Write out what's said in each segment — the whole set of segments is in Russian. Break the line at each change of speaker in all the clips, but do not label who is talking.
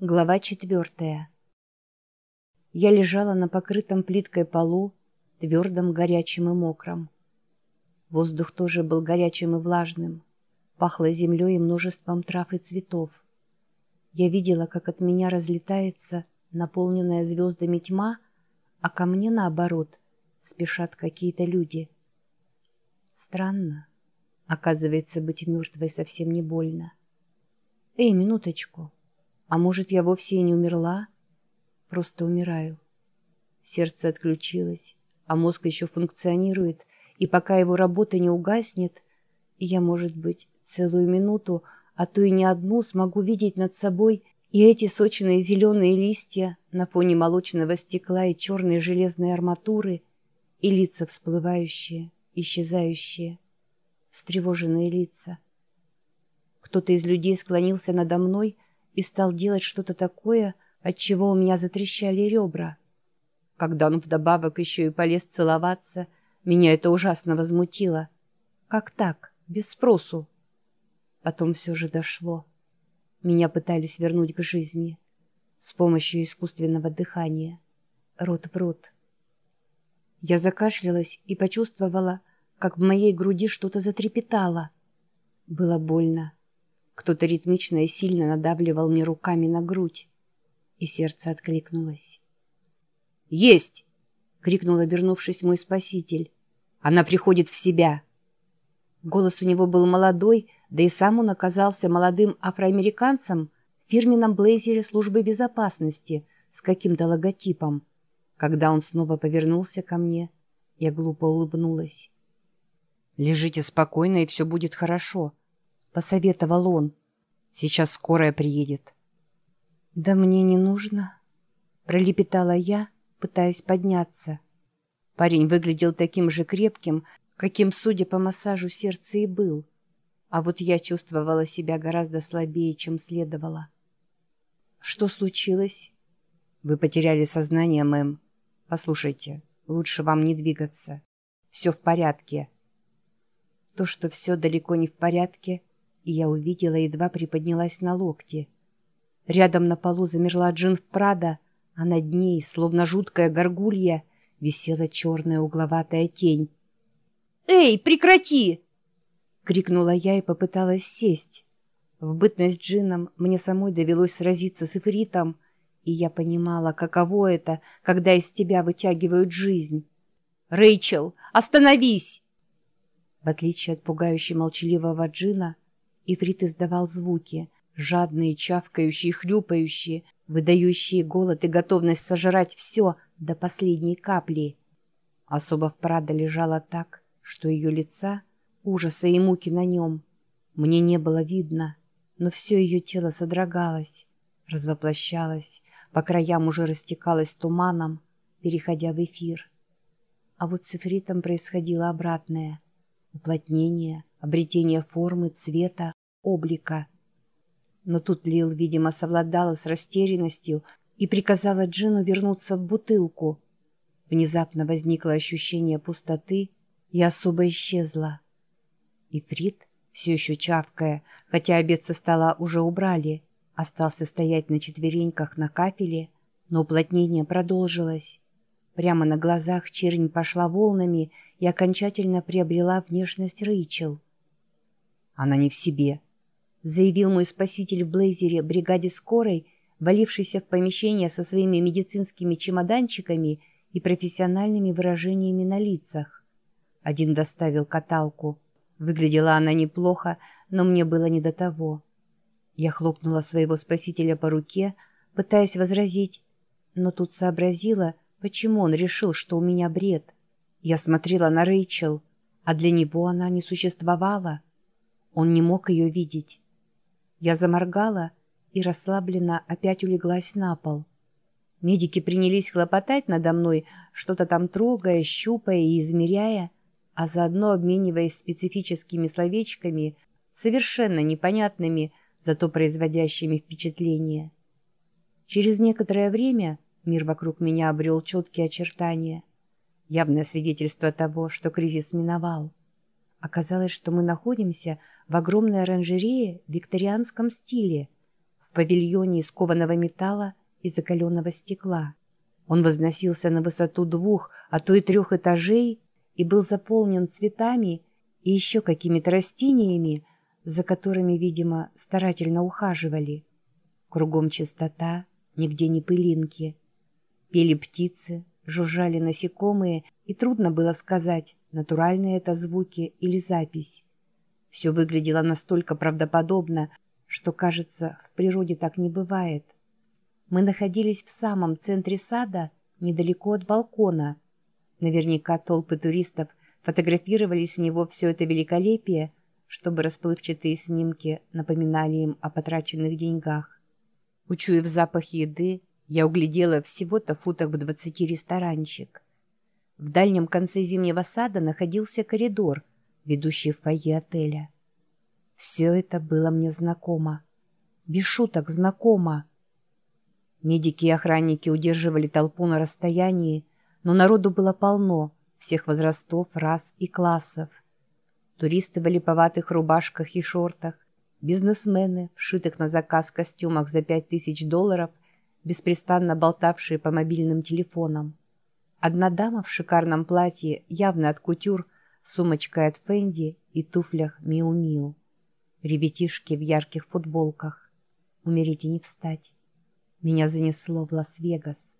Глава четвертая. Я лежала на покрытом плиткой полу, твердом, горячим и мокром. Воздух тоже был горячим и влажным. Пахло землей и множеством трав и цветов. Я видела, как от меня разлетается наполненная звездами тьма, а ко мне, наоборот, спешат какие-то люди. Странно. Оказывается, быть мертвой совсем не больно. Эй, минуточку. А может, я вовсе и не умерла? Просто умираю. Сердце отключилось, а мозг еще функционирует, и пока его работа не угаснет, я, может быть, целую минуту, а то и не одну, смогу видеть над собой и эти сочные зеленые листья на фоне молочного стекла и черной железной арматуры, и лица всплывающие, исчезающие, встревоженные лица. Кто-то из людей склонился надо мной, и стал делать что-то такое, от чего у меня затрещали ребра. Когда он вдобавок еще и полез целоваться, меня это ужасно возмутило. Как так, без спросу? Потом все же дошло. Меня пытались вернуть к жизни с помощью искусственного дыхания. Рот в рот. Я закашлялась и почувствовала, как в моей груди что-то затрепетало. Было больно. Кто-то ритмично и сильно надавливал мне руками на грудь, и сердце откликнулось. «Есть!» — крикнул, обернувшись мой спаситель. «Она приходит в себя!» Голос у него был молодой, да и сам он оказался молодым афроамериканцем в фирменном блейзере службы безопасности с каким-то логотипом. Когда он снова повернулся ко мне, я глупо улыбнулась. «Лежите спокойно, и все будет хорошо», посоветовал он. «Сейчас скорая приедет». «Да мне не нужно», — пролепетала я, пытаясь подняться. Парень выглядел таким же крепким, каким, судя по массажу, сердце и был. А вот я чувствовала себя гораздо слабее, чем следовало. «Что случилось?» «Вы потеряли сознание, мэм. Послушайте, лучше вам не двигаться. Все в порядке». То, что все далеко не в порядке — и я увидела, едва приподнялась на локте. Рядом на полу замерла Джин в Прада, а над ней, словно жуткая горгулья, висела черная угловатая тень. «Эй, прекрати!» — крикнула я и попыталась сесть. В бытность Джином мне самой довелось сразиться с Ифритом, и я понимала, каково это, когда из тебя вытягивают жизнь. «Рэйчел, остановись!» В отличие от пугающе молчаливого Джина, Ифрит издавал звуки, жадные, чавкающие, хлюпающие, выдающие голод и готовность сожрать все до последней капли. Особо в Прада лежала так, что ее лица, ужаса и муки на нем, мне не было видно, но все ее тело содрогалось, развоплощалось, по краям уже растекалось туманом, переходя в эфир. А вот с Ифритом происходило обратное — уплотнение — обретение формы, цвета, облика. Но тут Лил, видимо, совладала с растерянностью и приказала Джину вернуться в бутылку. Внезапно возникло ощущение пустоты и особо исчезла. И Фрид, все еще чавкая, хотя обед со стола уже убрали, остался стоять на четвереньках на кафеле, но уплотнение продолжилось. Прямо на глазах чернь пошла волнами и окончательно приобрела внешность Рэйчел. Она не в себе, заявил мой спаситель в блейзере бригаде скорой, валившийся в помещение со своими медицинскими чемоданчиками и профессиональными выражениями на лицах. Один доставил каталку. Выглядела она неплохо, но мне было не до того. Я хлопнула своего спасителя по руке, пытаясь возразить, но тут сообразила, почему он решил, что у меня бред. Я смотрела на Рэйчел, а для него она не существовала. Он не мог ее видеть. Я заморгала и расслабленно опять улеглась на пол. Медики принялись хлопотать надо мной, что-то там трогая, щупая и измеряя, а заодно обмениваясь специфическими словечками, совершенно непонятными, зато производящими впечатление. Через некоторое время мир вокруг меня обрел четкие очертания, явное свидетельство того, что кризис миновал. Оказалось, что мы находимся в огромной оранжерее в викторианском стиле, в павильоне из кованого металла и закаленного стекла. Он возносился на высоту двух, а то и трех этажей и был заполнен цветами и еще какими-то растениями, за которыми, видимо, старательно ухаживали. Кругом чистота, нигде не пылинки. Пели птицы, жужжали насекомые, и трудно было сказать, натуральные это звуки или запись. Все выглядело настолько правдоподобно, что, кажется, в природе так не бывает. Мы находились в самом центре сада, недалеко от балкона. Наверняка толпы туристов фотографировали с него все это великолепие, чтобы расплывчатые снимки напоминали им о потраченных деньгах. Учуяв запах еды, я углядела всего-то футах в двадцати ресторанчик. В дальнем конце зимнего сада находился коридор, ведущий в фойе отеля. Все это было мне знакомо. Без шуток знакомо. Медики и охранники удерживали толпу на расстоянии, но народу было полно, всех возрастов, рас и классов. Туристы в липоватых рубашках и шортах, бизнесмены, вшитых на заказ костюмах за пять тысяч долларов – беспрестанно болтавшие по мобильным телефонам. Одна дама в шикарном платье, явно от кутюр, сумочкой от Фенди и туфлях Миу-Миу. Ребятишки в ярких футболках. Умереть и не встать. Меня занесло в Лас-Вегас.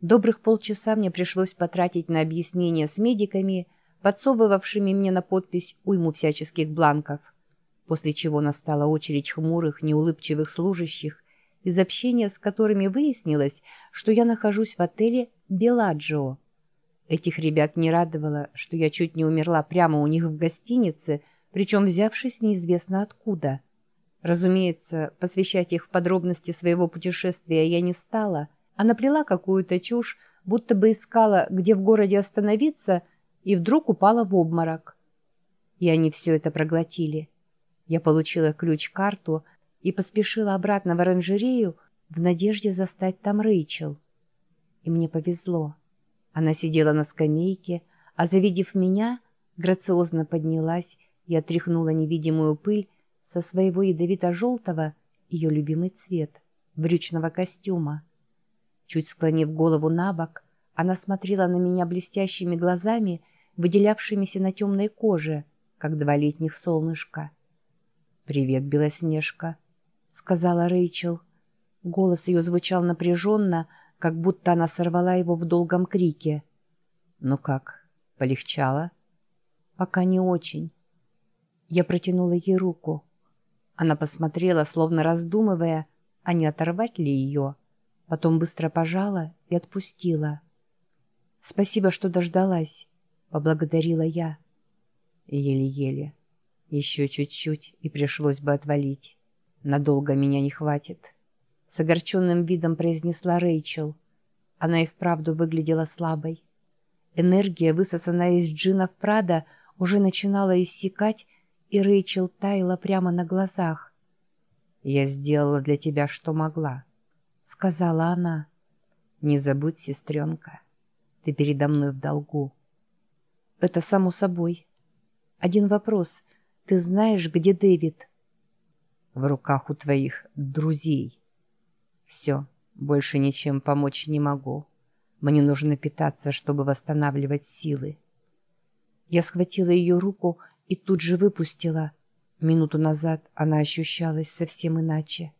Добрых полчаса мне пришлось потратить на объяснение с медиками, подсовывавшими мне на подпись уйму всяческих бланков, после чего настала очередь хмурых, неулыбчивых служащих, из общения с которыми выяснилось, что я нахожусь в отеле «Беладжио». Этих ребят не радовало, что я чуть не умерла прямо у них в гостинице, причем взявшись неизвестно откуда. Разумеется, посвящать их в подробности своего путешествия я не стала, а наплела какую-то чушь, будто бы искала, где в городе остановиться, и вдруг упала в обморок. И они все это проглотили. Я получила ключ-карту, и поспешила обратно в оранжерею в надежде застать там Рэйчел. И мне повезло. Она сидела на скамейке, а, завидев меня, грациозно поднялась и отряхнула невидимую пыль со своего ядовито-желтого, ее любимый цвет, брючного костюма. Чуть склонив голову на бок, она смотрела на меня блестящими глазами, выделявшимися на темной коже, как два летних солнышка. «Привет, Белоснежка!» Сказала Рэйчел. Голос ее звучал напряженно, как будто она сорвала его в долгом крике. «Ну как, полегчало?» «Пока не очень». Я протянула ей руку. Она посмотрела, словно раздумывая, а не оторвать ли ее. Потом быстро пожала и отпустила. «Спасибо, что дождалась», — поблагодарила я. Еле-еле. Еще чуть-чуть, и пришлось бы отвалить. «Надолго меня не хватит», — с огорченным видом произнесла Рэйчел. Она и вправду выглядела слабой. Энергия, высосанная из джинов Прада, уже начинала иссякать, и Рэйчел таяла прямо на глазах. «Я сделала для тебя, что могла», — сказала она. «Не забудь, сестренка, ты передо мной в долгу». «Это само собой. Один вопрос. Ты знаешь, где Дэвид?» В руках у твоих друзей. Все, больше ничем помочь не могу. Мне нужно питаться, чтобы восстанавливать силы. Я схватила ее руку и тут же выпустила. Минуту назад она ощущалась совсем иначе.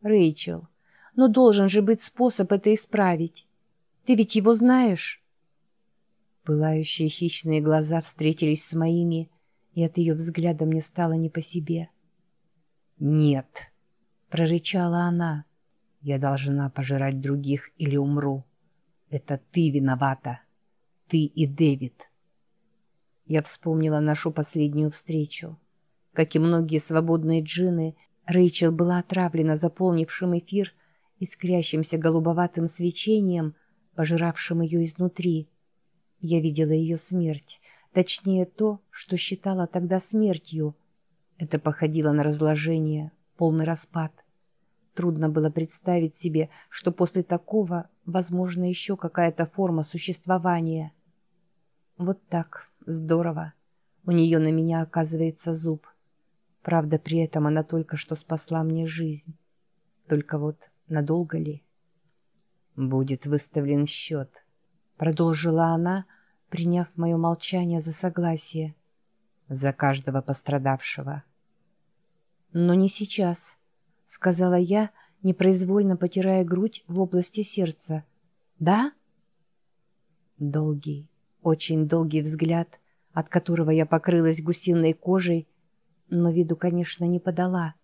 «Рэйчел, но должен же быть способ это исправить. Ты ведь его знаешь?» Пылающие хищные глаза встретились с моими, и от ее взгляда мне стало не по себе. «Нет», — прорычала она, — «я должна пожирать других или умру. Это ты виновата. Ты и Дэвид». Я вспомнила нашу последнюю встречу. Как и многие свободные джины, Рэйчел была отравлена заполнившим эфир искрящимся голубоватым свечением, пожиравшим ее изнутри. Я видела ее смерть, точнее то, что считала тогда смертью — это походило на разложение, полный распад. Трудно было представить себе, что после такого возможна еще какая-то форма существования. Вот так, здорово. У нее на меня оказывается зуб. Правда, при этом она только что спасла мне жизнь. Только вот надолго ли? «Будет выставлен счет», — продолжила она, приняв мое молчание за согласие. «За каждого пострадавшего». «Но не сейчас», — сказала я, непроизвольно потирая грудь в области сердца. «Да?» Долгий, очень долгий взгляд, от которого я покрылась гусиной кожей, но виду, конечно, не подала.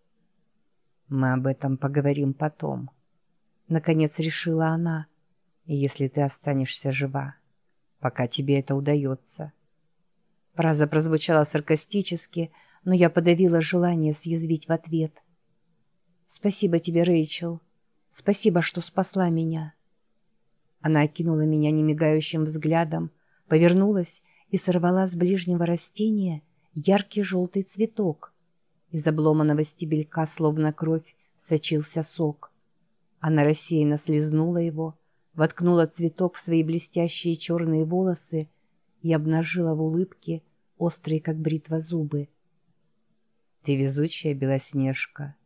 «Мы об этом поговорим потом», — наконец решила она, «если ты останешься жива, пока тебе это удается». Фраза прозвучала саркастически, но я подавила желание съязвить в ответ. «Спасибо тебе, Рэйчел. Спасибо, что спасла меня». Она окинула меня немигающим взглядом, повернулась и сорвала с ближнего растения яркий желтый цветок. Из обломанного стебелька, словно кровь, сочился сок. Она рассеянно слезнула его, воткнула цветок в свои блестящие черные волосы и обнажила в улыбке острые, как бритва, зубы. «Ты везучая, Белоснежка,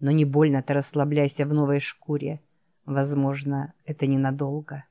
но не больно-то расслабляйся в новой шкуре. Возможно, это ненадолго».